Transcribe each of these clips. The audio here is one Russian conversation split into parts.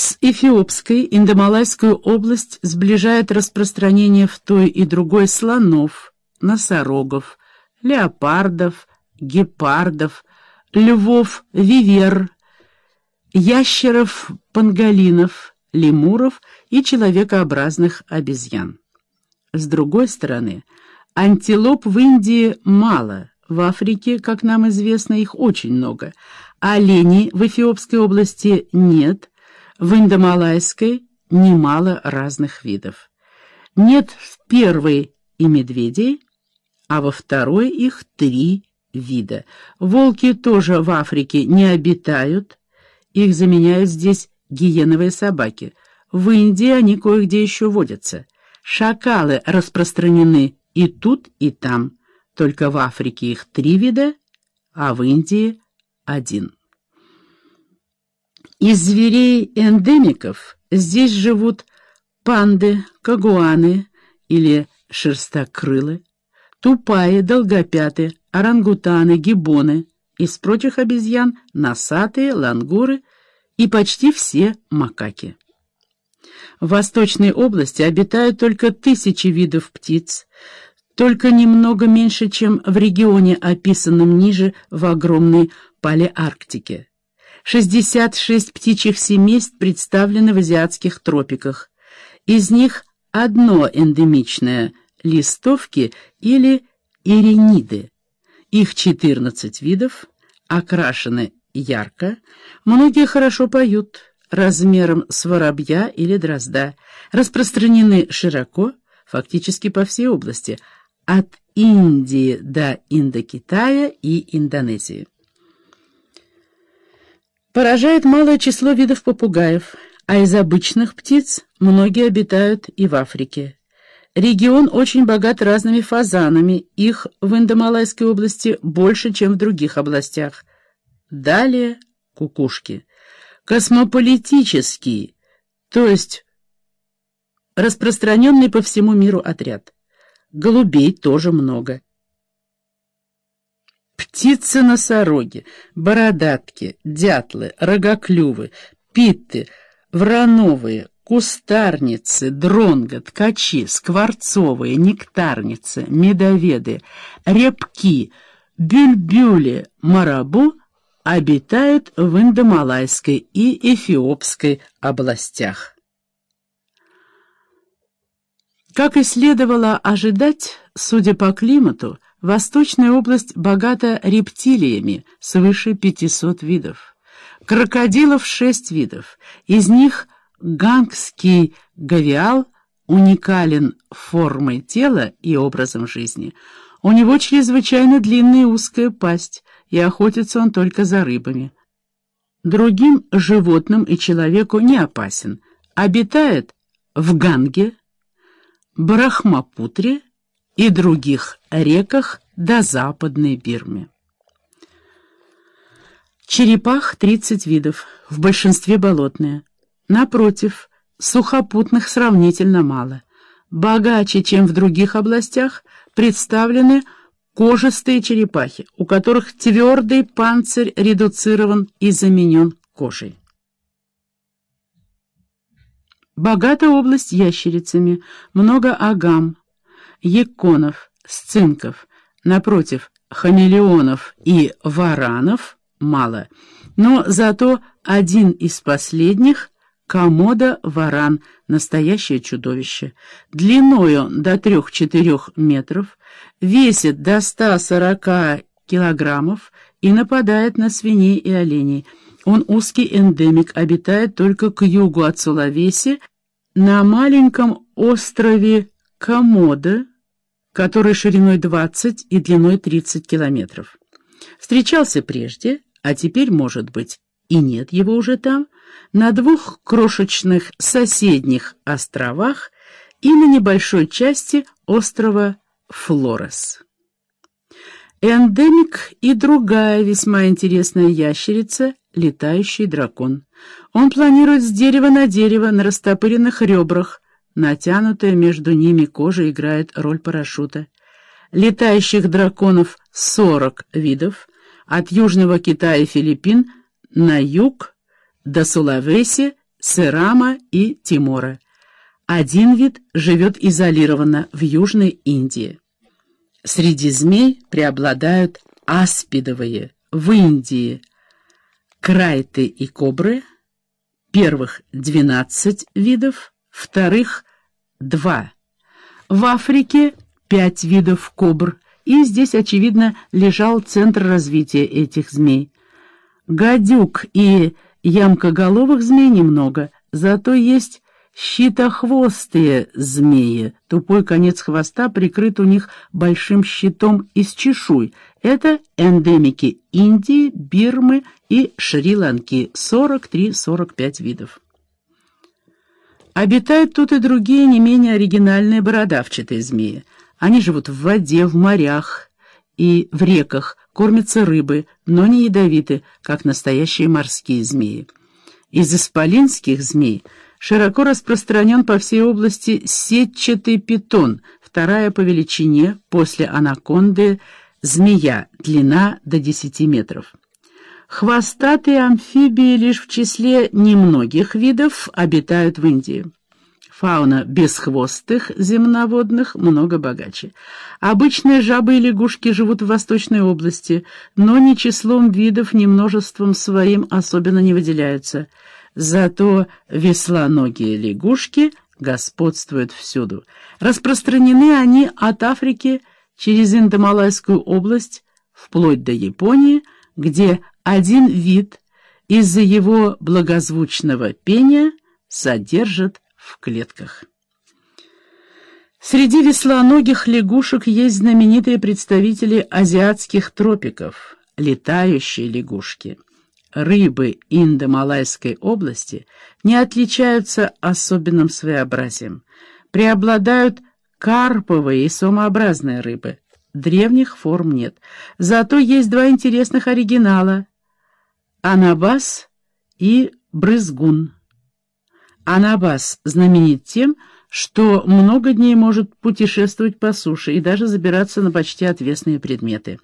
С Эфиопской Индомалайскую область сближает распространение в той и другой слонов, носорогов, леопардов, гепардов, львов, вивер, ящеров, панголинов, лемуров и человекообразных обезьян. С другой стороны, антилоп в Индии мало, в Африке, как нам известно, их очень много, а оленей в Эфиопской области нет – в Индомалайской немало разных видов. Нет в первой и медведей, а во второй их три вида. Волки тоже в Африке не обитают, их заменяют здесь гиеновые собаки. В Индии они кое-где еще водятся. Шакалы распространены и тут, и там. Только в Африке их три вида, а в Индии один. Из зверей-эндемиков здесь живут панды, кагуаны или шерстокрылы, тупаи, долгопяты, орангутаны, гибоны, из прочих обезьян носатые, лангуры и почти все макаки. В Восточной области обитают только тысячи видов птиц, только немного меньше, чем в регионе, описанном ниже в огромной палеарктике. 66 птичьих семейств представлены в азиатских тропиках. Из них одно эндемичное – листовки или ирениды. Их 14 видов, окрашены ярко, многие хорошо поют, размером с воробья или дрозда, распространены широко, фактически по всей области, от Индии до Индокитая и Индонезии. Поражает малое число видов попугаев, а из обычных птиц многие обитают и в Африке. Регион очень богат разными фазанами, их в Индомалайской области больше, чем в других областях. Далее кукушки. Космополитический, то есть распространенный по всему миру отряд. Голубей тоже много. Птицы-носороги, бородатки, дятлы, рогоклювы, питты, врановые, кустарницы, дронго, ткачи, скворцовые, нектарницы, медоведы, репки, бюльбюли, марабу обитают в Индомалайской и Эфиопской областях. Как и следовало ожидать, судя по климату, Восточная область богата рептилиями, свыше 500 видов. Крокодилов шесть видов. Из них гангский гавиал уникален формой тела и образом жизни. У него чрезвычайно длинная и узкая пасть, и охотится он только за рыбами. Другим животным и человеку не опасен. Обитает в Ганге, Брахмапутре и других реках до Западной Бирмы. Черепах 30 видов, в большинстве болотные. Напротив, сухопутных сравнительно мало. Богаче, чем в других областях, представлены кожистые черепахи, у которых твердый панцирь редуцирован и заменен кожей. Богата область ящерицами, много агам, яконов, сцинков. Напротив, хамелеонов и варанов мало, но зато один из последних — комода-варан, настоящее чудовище. Длиной он до трех-четырех метров, весит до 140 килограммов и нападает на свиней и оленей. Он узкий эндемик, обитает только к югу от Сулавеси, на маленьком острове комода, который шириной 20 и длиной 30 километров. Встречался прежде, а теперь, может быть, и нет его уже там, на двух крошечных соседних островах и на небольшой части острова Флорес. Эндемик и другая весьма интересная ящерица — летающий дракон. Он планирует с дерева на дерево на растопыренных ребрах — Натянутая между ними кожа играет роль парашюта. Летающих драконов 40 видов, от Южного Китая и Филиппин на юг до Сулавеси Серама и Тимора. Один вид живет изолированно в Южной Индии. Среди змей преобладают аспидовые в Индии, крайты и кобры, первых 12 видов, вторых – 2. В Африке – 5 видов кобр, и здесь, очевидно, лежал центр развития этих змей. Гадюк и ямкоголовых змей немного, зато есть щитохвостые змеи. Тупой конец хвоста прикрыт у них большим щитом из чешуй. Это эндемики Индии, Бирмы и Шри-Ланки. 43-45 видов. Обитают тут и другие не менее оригинальные бородавчатые змеи. Они живут в воде, в морях и в реках, кормятся рыбы, но не ядовиты, как настоящие морские змеи. Из исполинских змей широко распространен по всей области сетчатый питон, вторая по величине после анаконды змея, длина до 10 метров. Хвостатые амфибии лишь в числе немногих видов обитают в Индии. Фауна бесхвостых земноводных много богаче. Обычные жабы и лягушки живут в Восточной области, но ни числом видов, ни множеством своим особенно не выделяются. Зато веслоногие лягушки господствуют всюду. Распространены они от Африки через Индомалайскую область вплоть до Японии, где один вид из-за его благозвучного пения содержит в клетках. Среди веслоногих лягушек есть знаменитые представители азиатских тропиков — летающие лягушки. Рыбы Индо-Малайской области не отличаются особенным своеобразием. Преобладают карповые и сомообразные рыбы. Древних форм нет. Зато есть два интересных оригинала — анабас и брызгун. Анабас знаменит тем, что много дней может путешествовать по суше и даже забираться на почти отвесные предметы.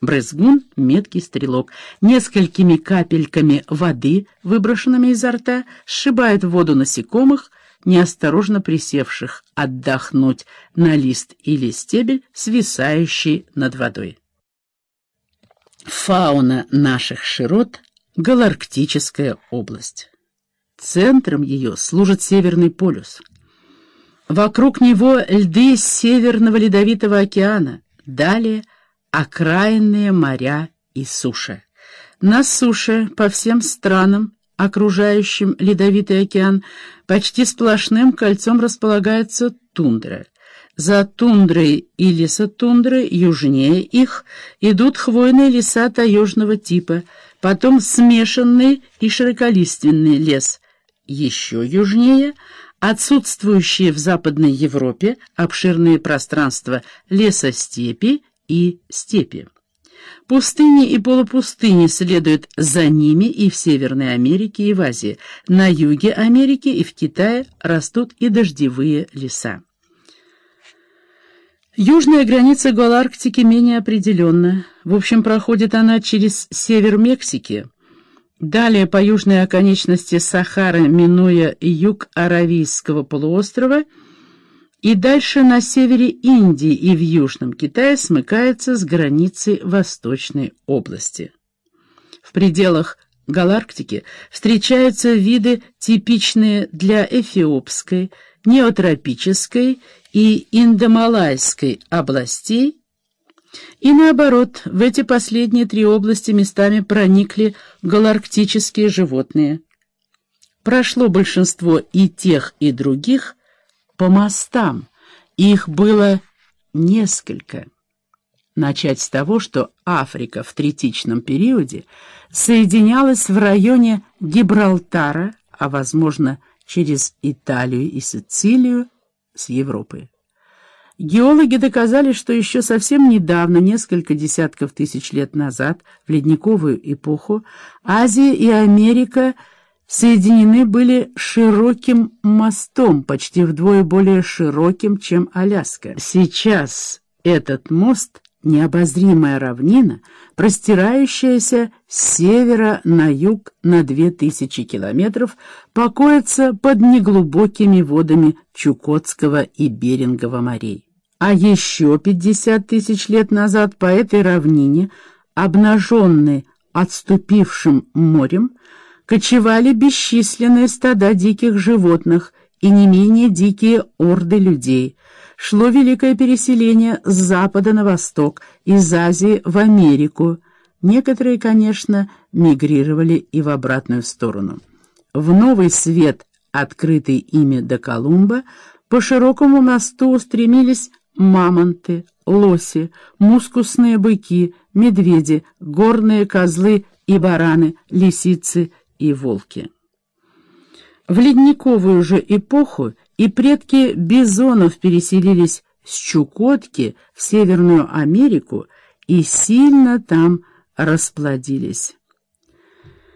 Брызгун — меткий стрелок. Несколькими капельками воды, выброшенными изо рта, сшибает в воду насекомых, неосторожно присевших отдохнуть на лист или стебель, свисающий над водой. Фауна наших широт — галарктическая область. Центром ее служит Северный полюс. Вокруг него льды Северного Ледовитого океана, далее окраинные моря и суша. На суше по всем странам, окружающим Ледовитый океан, почти сплошным кольцом располагается тундра. За тундрой и лесотундрой, южнее их, идут хвойные леса таежного типа, потом смешанный и широколиственный лес – еще южнее отсутствующие в Западной Европе обширные пространства лесостепи и степи. Пустыни и полупустыни следуют за ними и в Северной Америке, и в Азии. На юге Америки и в Китае растут и дождевые леса. Южная граница Голарктики менее определенна. В общем, проходит она через север Мексики, Далее по южной оконечности Сахары, минуя юг Аравийского полуострова, и дальше на севере Индии и в Южном Китае смыкается с границей Восточной области. В пределах Галарктики встречаются виды, типичные для эфиопской, неотропической и индомалайской областей и наоборот, в эти последние три области местами проникли галарктические животные. Прошло большинство и тех, и других по мостам. Их было несколько. Начать с того, что Африка в третичном периоде соединялась в районе Гибралтара, а, возможно, через Италию и Сицилию с Европой. Геологи доказали, что еще совсем недавно, несколько десятков тысяч лет назад, в ледниковую эпоху, Азия и Америка соединены были широким мостом, почти вдвое более широким, чем Аляска. Сейчас этот мост необозримая равнина, простирающаяся с севера на юг на две тысячи километров, покоится под неглубокими водами Чукотского и Берингового морей. А еще пятьдесят тысяч лет назад по этой равнине, обнаженной отступившим морем, кочевали бесчисленные стада диких животных и не менее дикие орды людей – шло великое переселение с запада на восток, из Азии в Америку. Некоторые, конечно, мигрировали и в обратную сторону. В новый свет, открытый ими до Колумба, по широкому мосту устремились мамонты, лоси, мускусные быки, медведи, горные козлы и бараны, лисицы и волки. В ледниковую же эпоху и предки бизонов переселились с Чукотки в Северную Америку и сильно там расплодились.